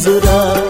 हजुर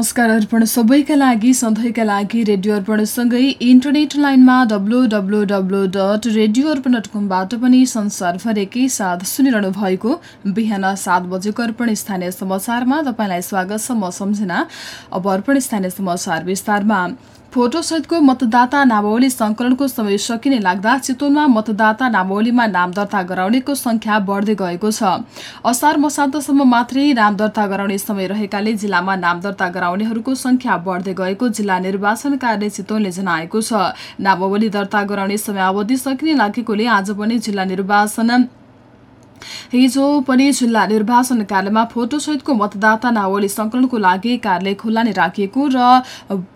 नमस्कार अर्पण सबैका लागि सधैँका लागि रेडियो अर्पणसँगै इन्टरनेट लाइनमा W W W dot radio Arpan dot कमबाट पनि संसारभरिकै साथ सुनिरहनु भएको बिहान सात बजेको अर्पण स्थानीय समाचारमा तपाईँलाई स्वागत छ म सम्झना। अब अर्पण स्थानीय समाचार विस्तारमा। फोटोसहितको मतदाता नामावली संकलनको समय सकिने लाग्दा चितवनमा मतदाता नामावलीमा नाम दर्ता गराउनेको संख्या बढ्दै गएको छ। असार मसान्तसम्म मात्रै नाम दर्ता गराउने समय रहेकाले जिल्लामा नाम दर्ता गराउनेहरूको संख्या बढ्दै गएको जिल्ला निर्वाचन कार्य चितवनले जनाएको छ। नामावली दर्ता गराउने समयावधि सकिने लागेकोले आज पनि जिल्ला निर्वाचन हिजो पनि जिल्ला निर्वाचन कार्यालयमा फोटोसहितको मतदाता नावली संकलनको लागि कार्यालय खुल्ला नै राखिएको र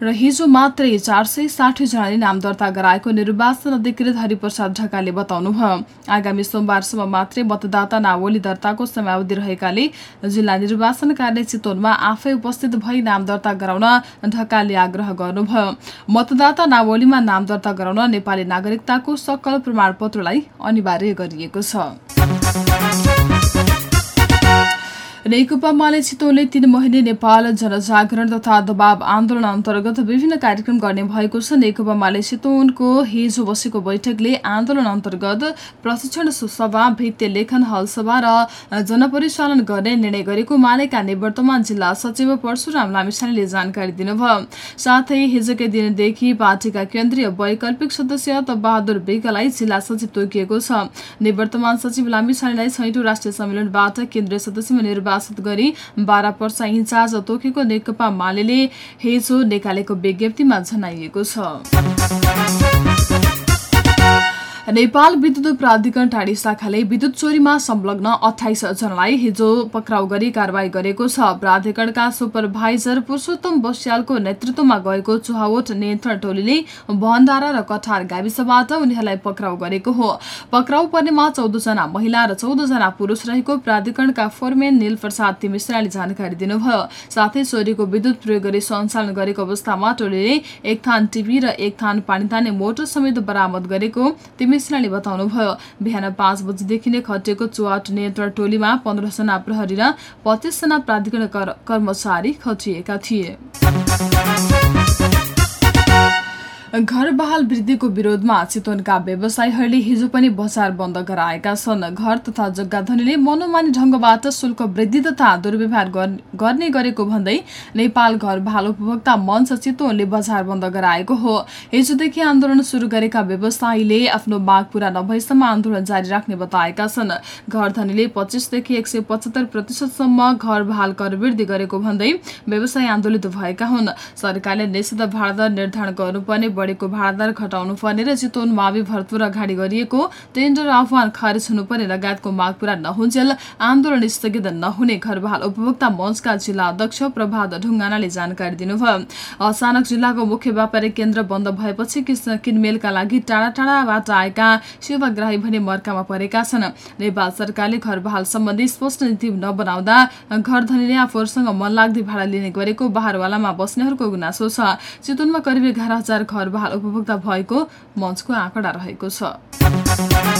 र हिजो मात्रै चार सय साठी जनाले नाम दर्ता गराएको निर्वाचन अधिकृत हरिप्रसाद ढकालले बताउनुभयो आगामी सोमबारसम्म मात्रै मतदाता नावली दर्ताको समयावधि रहेकाले जिल्ला निर्वाचन कार्यालय चितवनमा आफै उपस्थित भई नाम दर्ता गराउन ढकालले आग्रह गर्नुभयो। मतदाता नावलीमा नाम दर्ता गराउन नेपाली नागरिकताको सकल प्रमाणपत्रलाई अनिवार्य गरिएको छ। नेकपा माले चितवनले तीन महिने नेपाल जनजागरण तथा दबाव आन्दोलन अन्तर्गत विभिन्न कार्यक्रम गर्ने भएको छ नेकपा माले चितवनको हिजो बसेको बैठकले आन्दोलन अन्तर्गत प्रशिक्षण सभा भित्ते लेखन हलसभा र जनपरिचालन गर्ने निर्णय गरेको मालेका निवर्तमान जिल्ला सचिव परशुराम लामिछानेले जानकारी दिनुभयो साथै हिजोकै दिनदेखि पार्टीका केन्द्रीय वैकल्पिक सदस्य बहादुर बेगलाई जिल्ला सचिव तोकिएको छ निवर्तमान सचिव लामिछानेलाई छैटौँ राष्ट्रिय सम्मेलनबाट केन्द्रीय सदस्यमा निर्वाचन निर्वाचित गरी बाह्र वर्ष इन्चार्ज तोकेको नेकपा माले हिजो निकालेको विज्ञप्तिमा जनाइएको छ। नेपाल विद्युत प्राधिकरण टाढी शाखाले विद्युत चोरीमा संलग्न अठाइस जनालाई हिजो पक्राउ गरी कारवाही गरेको छ। प्राधिकरणका सुपरभाइजर पुरूषोत्तम बस्यालको नेतृत्वमा गएको चुहावट नियन्त्रण टोलीले भण्डारा र कठार गाविसबाट उनीहरूलाई पक्राउ गरेको हो। पक्राउ पर्नेमा चौधजना महिला र चौधजना पुरूष रहेको प्राधिकरणका फोरमेन निल प्रसाद तिमिश्राले जानकारी दिनुभयो। साथै चोरीको विद्युत प्रयोग गरी सञ्चालन गरेको अवस्थामा टोलीले एक थान टिभी र एक थान पानी तान्ने मोटर समेत बरामद गरेको मिश्राले बताउनुभयो बिहान पाँच बजीदेखि नै खटिएको चुवाट नियन्त्रण टोलीमा पन्ध्रजना प्रहरी र पच्चिसजना प्राधिकरण कर्मचारी खटिएका थिए। घर बहाल वृद्धिको विरोधमा चितवनका व्यवसायीहरूले हिजो पनि बजार बन्द गराएका छन्। घर तथा जग्गा धनीले मनोमानी ढंगबाट शुल्क वृद्धि तथा दुर्व्यवहार गर्ने गरेको भन्दै नेपाल घर बहाल उपभोक्ता मञ्च चितवनले बजार बन्द गराएको हो। हिजोदेखि आन्दोलन शुरू गरेका व्यवसायीले आफ्नो माग पूरा नभएसम्म आन्दोलन जारी राख्ने बताएका छन्। घर धनीले पच्चिसदेखि एक सय पचहत्तर प्रतिशतसम्म घर बहाल कर वृद्धि गरेको भन्दै व्यवसायी आन्दोलित भएका हुन्। सरकारले निषेध भाडा निर्धारण गर्नुपर्ने बढेको भाडादार घटाउनु पर्ने र चितवन मावि भरतपुर अगाडि गरिएको टेन्डर आह्वान खारेज हुनुपर्ने लगायतको माग पूरा नहुन्जेल आन्दोलन स्थगित नहुने घर बहाल उपभोक्ता मञ्चका जिल्ला अध्यक्ष प्रभात ढुङ्गानाले जानकारी दिनुभयो। अचानक जिल्लाको मुख्य व्यापारिक केन्द्र बन्द भएपछि किनमेलका लागि टाढा टाढाबाट आएका सेवाग्राही भने मर्कामा परेका छन्। नेपाल सरकारले घर बहाल सम्बन्धी स्पष्ट नीति नबनाउँदा घर धनीले आफूहरूसँग मनलाग्दी भाडा लिने गरेको बहारवालामा बस्नेहरूको गुनासो छ। चितवनमा करिब एघार हजार घर बहाल उपभोक्ता भएको मञ्चको आँकडा रहेको छ।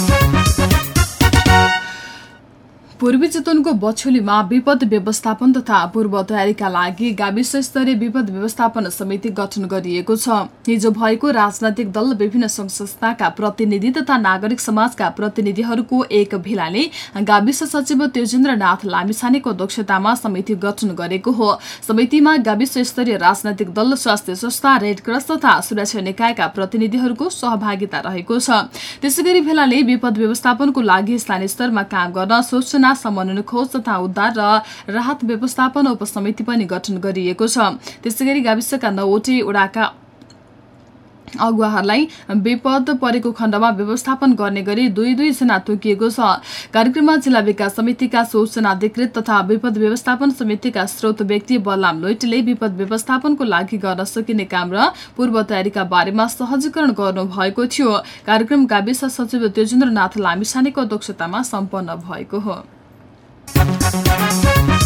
पूर्वी चितवनको बछौलीमा विपद व्यवस्थापन तथा पूर्व तयारीका लागि गाविस स्तरीय विपद व्यवस्थापन समिति गठन गरिएको छ। हिजो भएको राजनैतिक दल विभिन्न संघ संस्थाका प्रतिनिधि तथा नागरिक समाजका प्रतिनिधिहरूको एक भेलाले गाविस सचिव तेजेन्द्रनाथ लामिछानेको अध्यक्षतामा समिति गठन गरेको हो। समितिमा गाविस स्तरीय राजनैतिक दल स्वास्थ्य संस्था रेडक्रस तथा सुरक्षा निकायका प्रतिनिधिहरूको सहभागिता रहेको छ। त्यसै भेलाले विपद व्यवस्थापनको लागि स्थानीय स्तरमा काम गर्न सूचना समन्वय खोज तथा उद्धार र राहत व्यवस्थापन उपसमिति पनि गठन गरिएको छ। त्यसै गरी गाविसका नौवटै वडाका अगुवाहरूलाई विपद परेको खण्डमा व्यवस्थापन गर्ने गरी दुई दुईजना तोकिएको छ। कार्यक्रममा जिल्ला विकास समितिका सूचना अधिकृत तथा विपद व्यवस्थापन समितिका स्रोत व्यक्ति बलराम लोइटले विपद व्यवस्थापनको लागि गर्न सकिने काम र पूर्व तयारीका बारेमा सहजीकरण गर्नु भएको थियो। कार्यक्रम गाविस सचिव तेजेन्द्रनाथ लामिछानेको अध्यक्षतामा सम्पन्न भएको हो।「なんだっ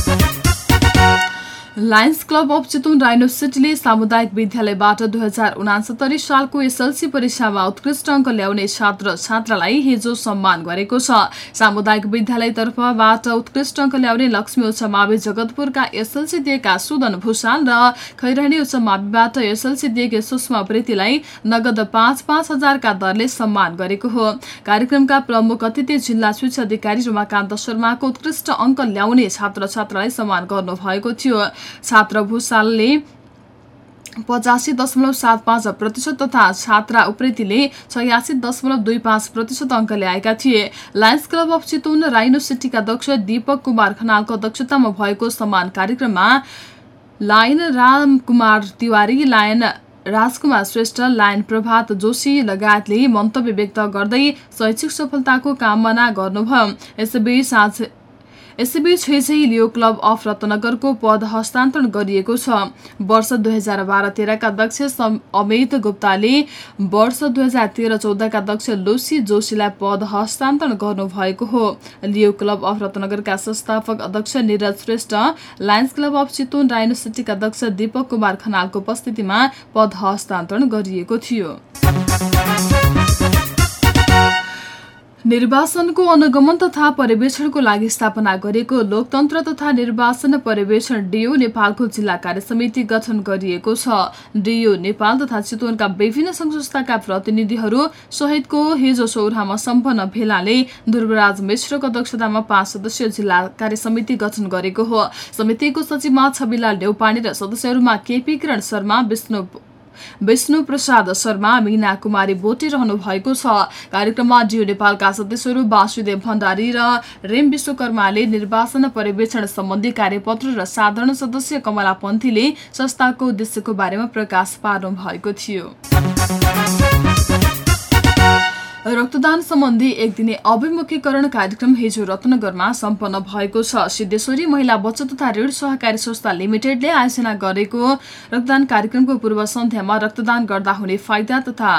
て」Lions club of Chitwan rhino सिटीले सामुदायिक विद्यालयबाट दुई हजार उनासत्तरी सालको एसएलसी परीक्षामा उत्कृष्ट अङ्क ल्याउने छात्र छात्रालाई हिजो सम्मान गरेको छ। सामुदायिक विद्यालयतर्फबाट उत्कृष्ट अङ्क ल्याउने लक्ष्मी उच्च मावि जगतपुरका एसएलसी दिएका सुदन भूषाल र खैरहनी उच्च माविबाट एसएलसी दिएकी सुषमा प्रीतिलाई नगद पाँच पाँच हजारका दरले सम्मान गरेको हो। कार्यक्रमका प्रमुख अतिथि जिल्ला शिक्षा अधिकारी रमाकान्त शर्माको उत्कृष्ट अङ्क ल्याउने छात्र छात्रालाई सम्मान गर्नुभएको थियो। छात्र भूषालले पचासी दशमलव सात पाँच प्रतिशत तथा छात्रा उप्रेतीले छयासी दशमलव दुई पाँच प्रतिशत अङ्क ल्याएका थिए। Lions club of Chitwan rhino सिटीका अध्यक्ष दीपक कुमार खनालको अध्यक्षतामा भएको सम्मान कार्यक्रममा lion Ramkumar Tiwari lion Rajkumar Shrestha lion Prabhat Joshi लगायतले मन्तव्य व्यक्त गर्दै शैक्षिक सफलताको कामना गर्नुभयो। यसैबीच आज यसैबीच हिजै लियो क्लब अफ रत्नगरको पद हस्तान्तरण गरिएको छ। वर्ष दुई हजार बाह्र तेह्रका अध्यक्ष अमित गुप्ताले वर्ष दुई हजार तेह्र चौधका अध्यक्ष लुसी जोशीलाई पद हस्तान्तरण गर्नुभएको हो। लियो क्लब अफ रत्नगरका संस्थापक अध्यक्ष Niraj Shrestha Lions club of Chitwan rhino सिटीका अध्यक्ष दीपक कुमार खनालको उपस्थितिमा पद हस्तान्तरण गरिएको थियो। निर्वाचनको अनुगमन तथा पर्यवेक्षणको लागि स्थापना गरेको लोकतन्त्र तथा निर्वाचन पर्यवेक्षण डिओ नेपालको जिल्ला कार्य समिति गठन गरिएको छ। डिओ नेपाल तथा चितवनका विभिन्न संघ संस्थाका प्रतिनिधिहरू सहितको हिजो सौरामा सम्पन्न भेलाले ध्रुवराज मिश्रको अध्यक्षतामा पाँच सदस्यीय जिल्ला कार्य समिति गठन गरेको हो। समितिको सचिवमा छविलाल देउपाणी र सदस्यहरूमा केपी किरण शर्मा विष्णु विष्णु प्रसाद शर्मा मीना कुमारी बोटे रहनु भएको छ। कार्यक्रममा डियो नेपालका सदस्यहरू वासुदेव भण्डारी र रेम विश्वकर्माले निर्वाचन पर्यवेक्षण सम्बन्धी कार्यपत्र र साधारण सदस्य कमला पन्थीले संस्थाको उद्देश्यको बारेमा प्रकाश पार्नु भएको थियो। रक्तदान सम्बन्धी एक दिने अभिमुखीकरण कार्यक्रम हिजो रत्नगरमा सम्पन्न भएको छ। सिद्धेश्वरी महिला बचत तथा ऋण सहकारी संस्था लिमिटेडले आयोजना गरेको रक्तदान कार्यक्रमको पूर्व सन्ध्यामा रक्तदान गर्दा हुने फाइदा तथा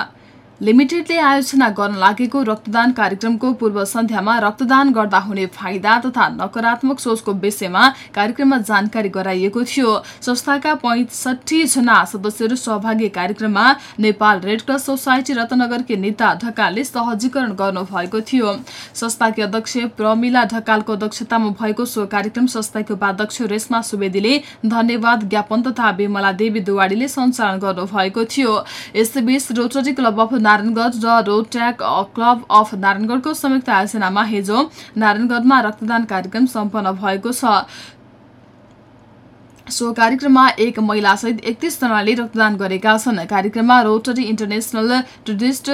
लिमिटेडले आयोजना गर्न लागेको रक्तदान कार्यक्रमको पूर्व सन्ध्यामा रक्तदान गर्दा हुने फाइदा तथा नकारात्मक सोचको विषयमा कार्यक्रममा जानकारी गराइएको थियो। संस्थाका पैँसठी जना सदस्यहरू सहभागी कार्यक्रममा नेपाल रेडक्रस सोसाइटी रत्नगरकी नेता ढकालले सहजीकरण गर्नुभएको थियो। संस्थाकी अध्यक्ष प्रमिला ढकालको अध्यक्षतामा भएको सो कार्यक्रम संस्थाकी उपाध्यक्ष रेशमा सुवेदीले धन्यवाद ज्ञापन तथा विमला देवी दुवाडीले सञ्चालन गर्नुभएको थियो। यसैबीच रोटरी क्लब अफ नारायणगढ र रोट्याक क्लब अफ नारायणगढको संयुक्त आयोजनामा हिजो नारायणगढमा रक्तदान कार्यक्रम सम्पन्न भएको छ। सो कार्यक्रममा एक महिलासहित एकतिस जनाले रक्तदान गरेका छन्। कार्यक्रममा रोटरी इन्टरनेसनल टुरिस्ट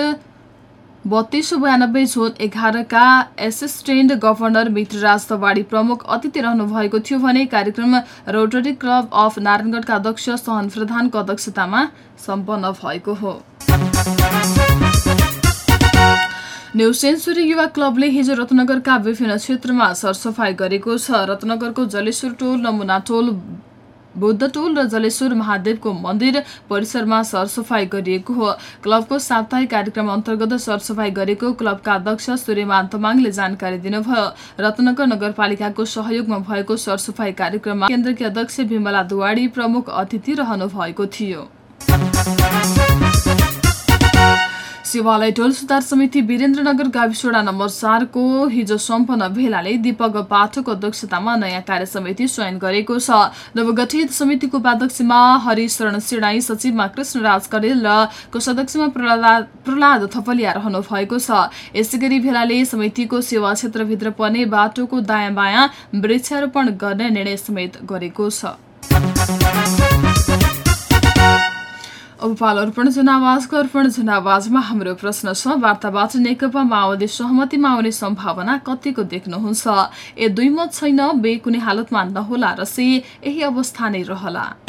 बत्तीस सौ बयानब्बे जोन एघारका एसिस्टेन्ट गभर्नर मित्रराज तवाडी प्रमुख अतिथि रहनु भएको थियो भने कार्यक्रम रोटरी क्लब अफ नारायणगढका अध्यक्ष सहन प्रधानको अध्यक्षतामा सम्पन्न भएको हो। न्यू सेन्चुरी युवा क्लबले हिजो रत्नगरका विभिन्न क्षेत्रमा सरसफाई गरेको छ। रत्नगरको जलेश्वर टोल नमुना टोल बुद्ध टोल र जलेश्वर महादेवको मन्दिर परिसरमा सरसफाई गरिएको हो। क्लबको साप्ताहिक कार्यक्रम अन्तर्गत सरसफाई गरेको क्लबका अध्यक्ष सूर्यमान तमाङले जानकारी दिनुभयो। रत्नगर नगरपालिकाको सहयोगमा भएको सरसफाई कार्यक्रममा केन्द्रकी अध्यक्ष विमला दुवाडी प्रमुख अतिथि रहनु भएको थियो। शिवालय टोल सुधार समिति वीरेन्द्रनगर गाविसवडा नम्बर चारको हिजो सम्पन्न भेलाले दीपक पाठकको अध्यक्षतामा नयाँ कार्य समिति चयन गरेको छ। नवगठित समितिको उपाध्यक्षमा हरिशरण सिडाई सचिवमा कृष्णराज करेल र कोषाध्यक्षमा प्रहलाद थपलिया रहनु भएको छ। यसै गरी भेलाले समितिको सेवा क्षेत्रभित्र पर्ने बाटोको दायाँ बायाँ वृक्षारोपण गर्ने निर्णय समेत गरेको छ। अब पाल अर्पण जनावाजको अर्पण जनावाजमा हाम्रो प्रश्न छ वार्ताबाट नेकपा माओवादी सहमतिमा आउने सम्भावना कतिको देख्नुहुन्छ? ए दुई मत छैन बे कुनै हालतमा नहोला र से यही अवस्था नै रहला।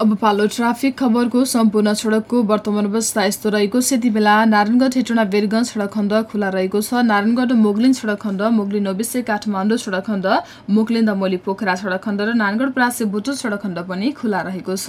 अब पालो ट्राफिक खबरको सम्पूर्ण सडकको वर्तमान अवस्था यस्तो रहेको छ यति बेला नारायणगढ हेटोडा वीरगंज सडक खण्ड खुला रहेको छ। नारायणगढ मोगलिन सडक खण्ड मोगलिन ओबिसे काठमाडौँ सडक खण्ड मोगलिन दमोली पोखरा सडक खण्ड र नारायणगढ प्रासे बुटो सडक खण्ड पनि खुला रहेको छ।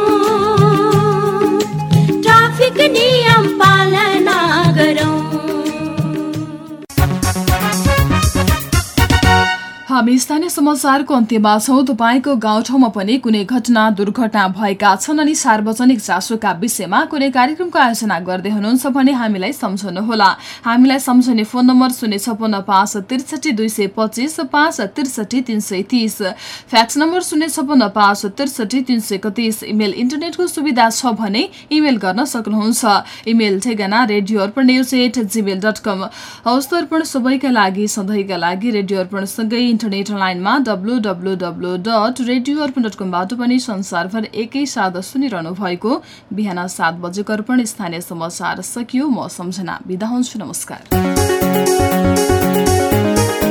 हामी स्थानीय समाचारको अन्त्यमा छौँ। तपाईँको गाउँठाउँमा पनि कुनै घटना दुर्घटना भएका छन् अनि सार्वजनिक चासोका विषयमा कुनै कार्यक्रमको आयोजना गर्दै हुनुहुन्छ भने हामीलाई सम्झनुहोला। हामीलाई सम्झने फोन नम्बर शून्य छपन्न पाँच त्रिसठी दुई सय पच्चिस पाँच त्रिसठी तिन सय तिस। फ्याक्स नम्बर शून्य छपन्न पाँच त्रिसठी तिन सय एकतिस। इमेल इन्टरनेटको सुविधा छ भने इमेल गर्न सक्नुहुन्छ। इमेल ठेगाना radio Arpan news at Gmail dot com. सबैका लागि सधैँका लागि रेडियो अर्पणसँगै लाइनमा W W W dot radio Arpan dot कमबाट पनि संसारभर एकैसाथ सुनिरहनु भएको बिहान सात बजेको अर्पण स्थानीय समाचार सकियो म सम्झना बिदा हुन्छु नमस्कार।